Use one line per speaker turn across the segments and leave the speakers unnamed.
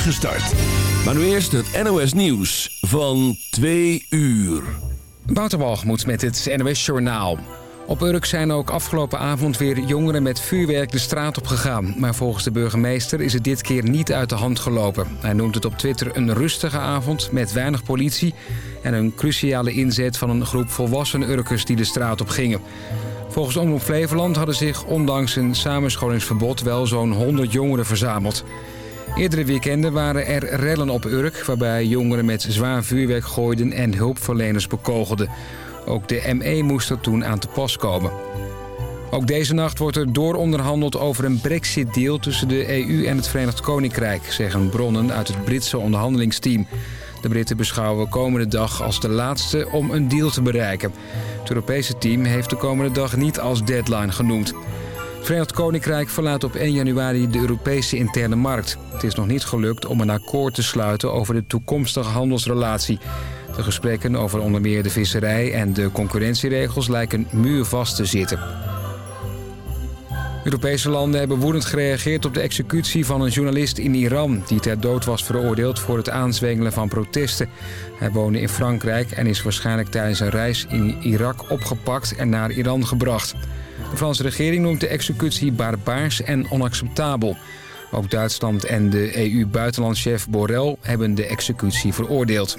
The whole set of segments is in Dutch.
start. Maar nu eerst het NOS Nieuws van 2 uur.
Wouter met het NOS Journaal. Op Urk zijn ook afgelopen avond weer jongeren met vuurwerk de straat op gegaan. Maar volgens de burgemeester is het dit keer niet uit de hand gelopen. Hij noemt het op Twitter een rustige avond met weinig politie... en een cruciale inzet van een groep volwassen Urkers die de straat op gingen. Volgens Omroep Flevoland hadden zich ondanks een samenscholingsverbod... wel zo'n 100 jongeren verzameld. Eerdere weekenden waren er rellen op Urk... waarbij jongeren met zwaar vuurwerk gooiden en hulpverleners bekogelden. Ook de ME moest er toen aan te pas komen. Ook deze nacht wordt er dooronderhandeld over een brexit-deal... tussen de EU en het Verenigd Koninkrijk... zeggen bronnen uit het Britse onderhandelingsteam. De Britten beschouwen komende dag als de laatste om een deal te bereiken. Het Europese team heeft de komende dag niet als deadline genoemd. Verenigd Koninkrijk verlaat op 1 januari de Europese interne markt. Het is nog niet gelukt om een akkoord te sluiten over de toekomstige handelsrelatie. De gesprekken over onder meer de visserij en de concurrentieregels lijken muurvast te zitten. Europese landen hebben woedend gereageerd op de executie van een journalist in Iran... die ter dood was veroordeeld voor het aanzwengelen van protesten. Hij woonde in Frankrijk en is waarschijnlijk tijdens een reis in Irak opgepakt en naar Iran gebracht. De Franse regering noemt de executie barbaars en onacceptabel. Ook Duitsland en de EU-buitenlandchef Borrell hebben de executie veroordeeld.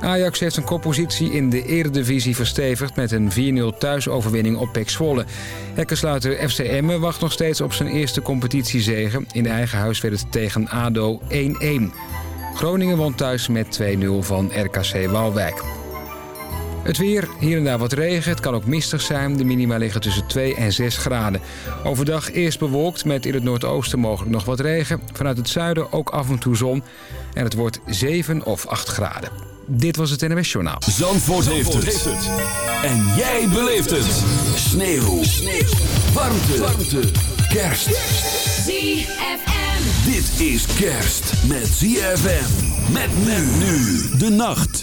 Ajax heeft zijn koppositie in de eredivisie verstevigd... met een 4-0 thuisoverwinning op Pek Zwolle. Hekkersluiter FC Emmen wacht nog steeds op zijn eerste competitiezegen. In eigen huis werd het tegen ADO 1-1. Groningen won thuis met 2-0 van RKC Waalwijk. Het weer, hier en daar wat regen. Het kan ook mistig zijn. De minima liggen tussen 2 en 6 graden. Overdag eerst bewolkt met in het noordoosten mogelijk nog wat regen. Vanuit het zuiden ook af en toe zon. En het wordt 7 of 8 graden. Dit was het NMS Journaal.
Zandvoort, heeft, het. En jij beleeft het. Sneeuw. Sneeuw. Warmte. Warmte. Kerst.
ZFM.
Dit is kerst met ZFM. Met men nu. De nacht.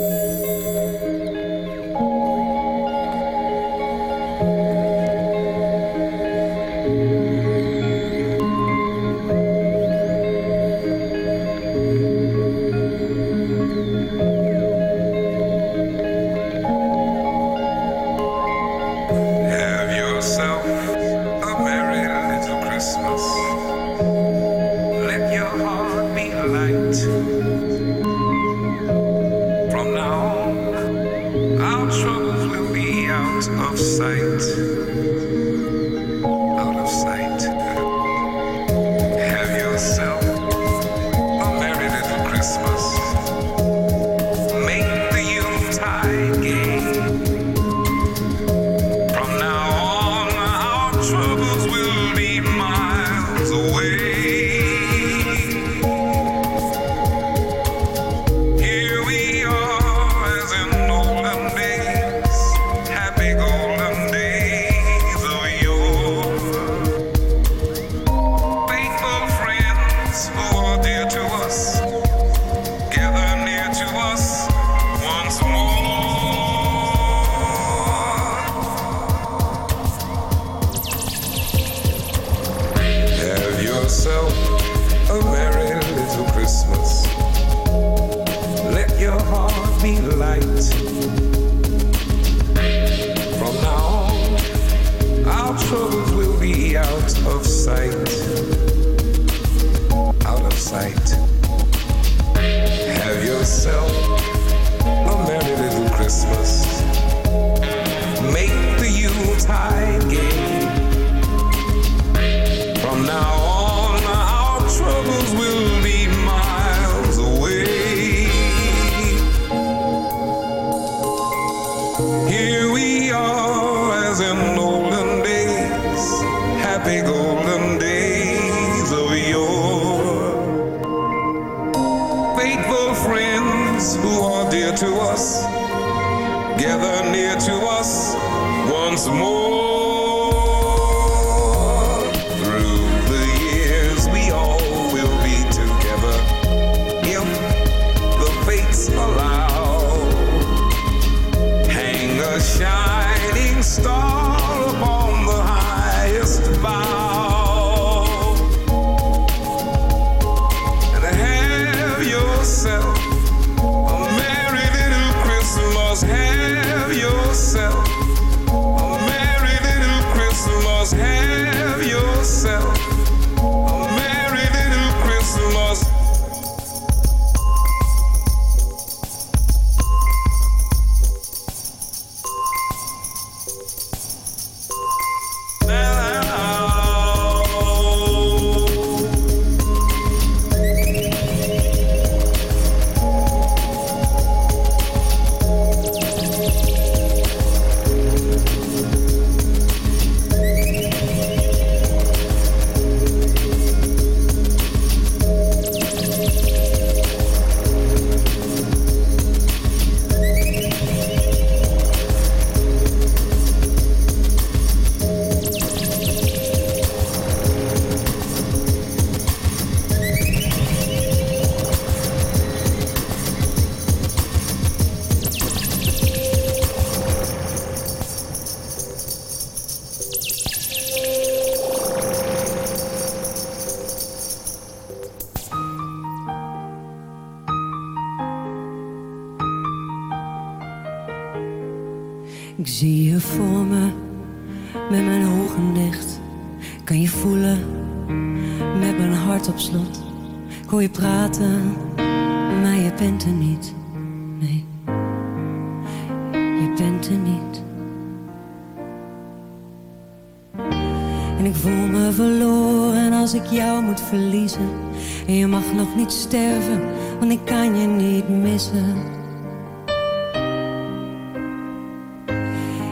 Sterven, want ik kan je niet missen.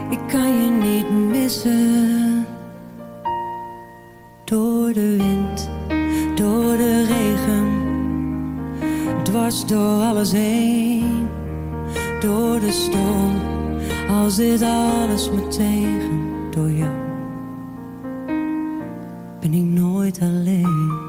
Ik kan je niet missen. Door de wind, door de regen, dwars door alles heen. Door de storm, als dit alles me tegen, door jou ben ik nooit alleen.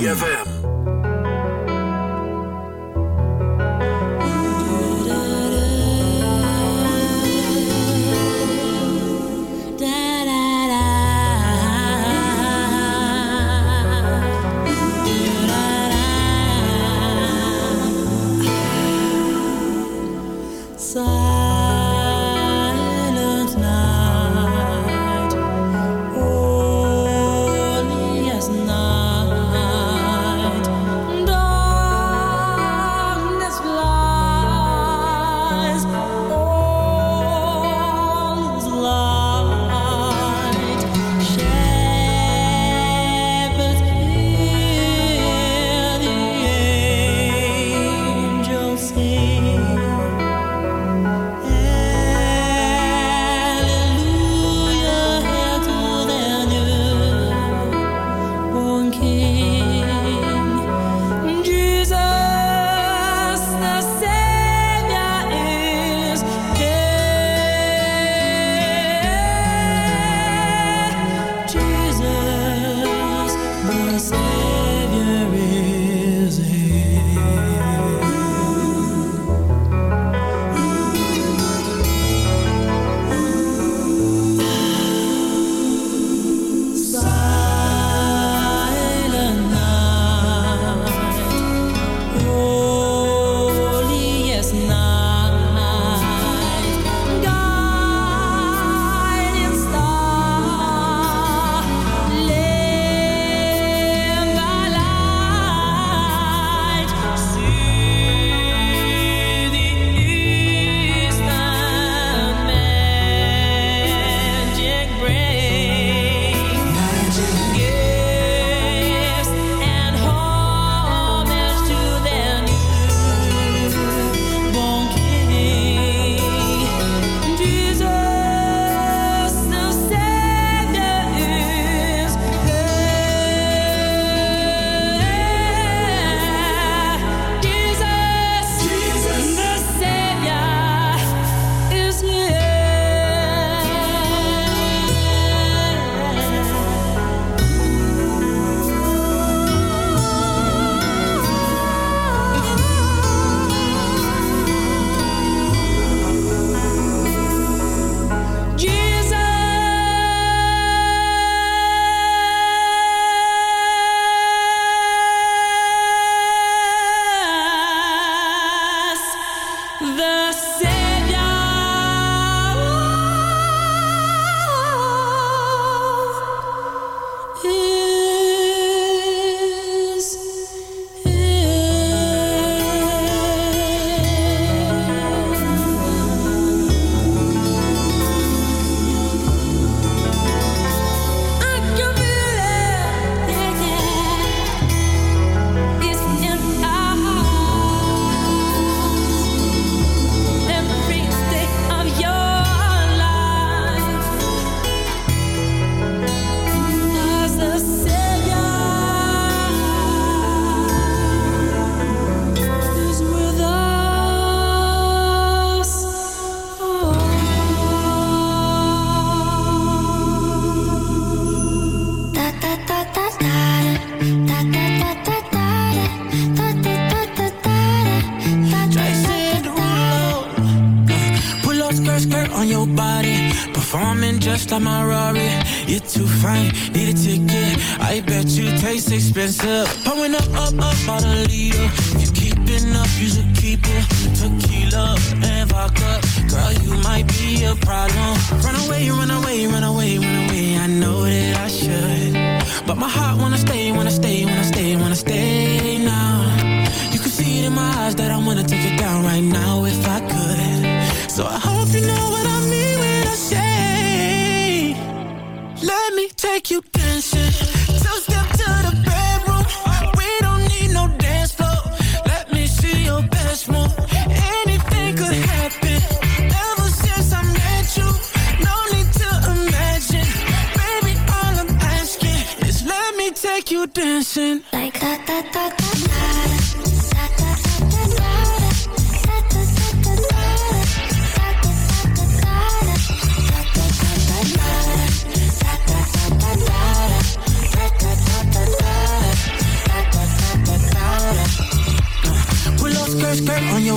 ZFM.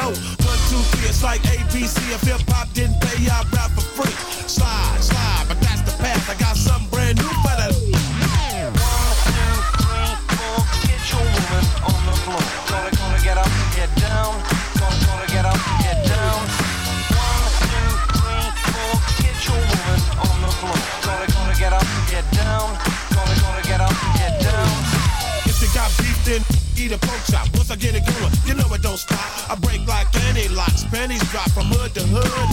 know. One, two, three, it's like ABC. If hip hop didn't pay, I'd rap for free. Slide, slide, but that's the path. I got something brand new for. One, two, three, four, get your woman on the floor. Gonna, gonna get up get down. Gonna, gonna get up get down. One, two, three, four, get your woman on the floor. Gonna, gonna get up get down. Gonna, gonna get up get down. If you got eat a pork chop. Once I get it going, you know it don't stop. I hood to hood.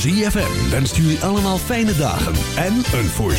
ZFM wenst jullie allemaal fijne dagen en een voorspoedig